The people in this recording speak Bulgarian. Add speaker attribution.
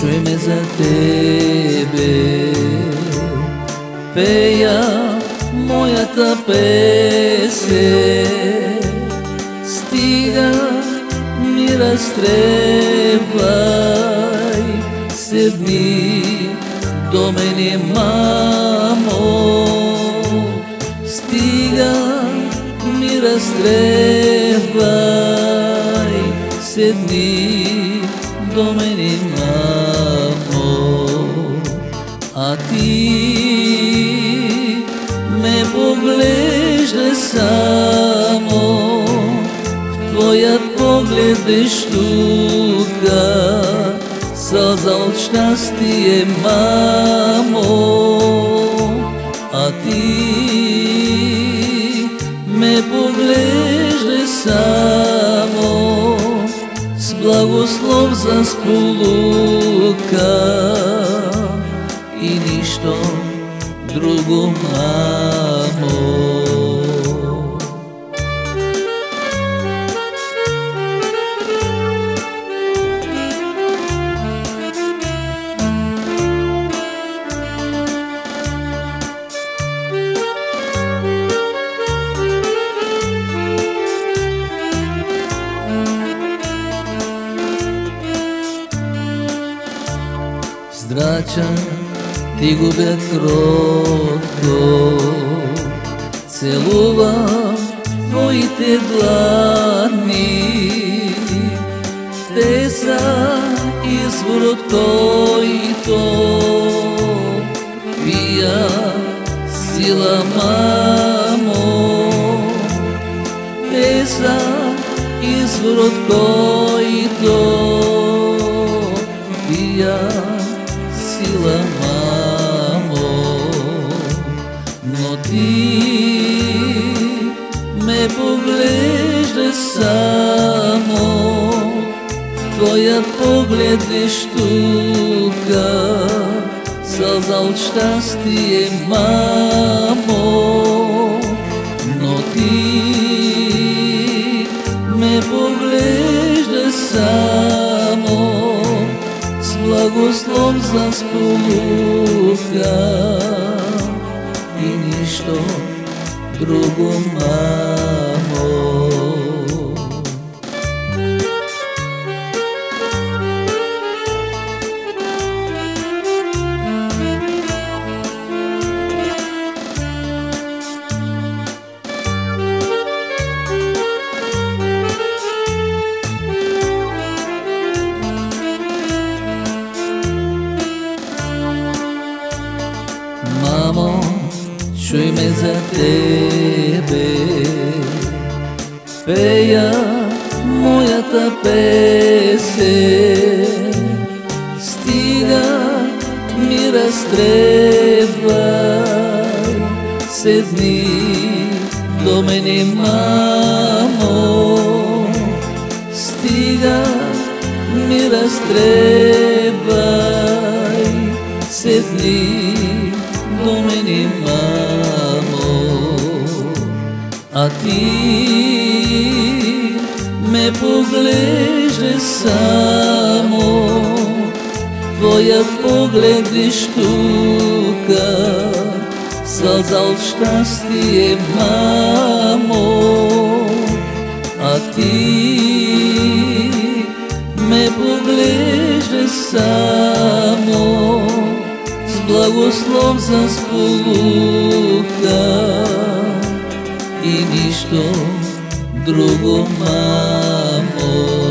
Speaker 1: за Тебе. Пея моята песен, стига ми разтревай, седни до мене, мамо, стига ми разтревай, седни до мене, мамо, а ти ме поглежда само, в твоя поглед тука, сълза от щастие, мамо, а ти ме поглежда само, с благослов за сполука i ništo drugo mamo. Zdračan ти губя кротко, целува твоите длани. Те са извор от който пия сила, мамо. Те са извор от който пия сила, мамо, в твоя поглед виж тука, сълза от щастие, мамо, но ти ме поглежда само, с благослов за сполука и нищо друго, мамо. Чуй ме за тебе, пея моята песен, стига ми разтревай, седни до мене, мамо, стига ми разтревай, седни до мене, мамо, а ти ме поглежда само, твоя поглед виж тука, сълза от щастие, мамо, а ти ме поглежда само, с благослов за сполука и нищо друго, мамо.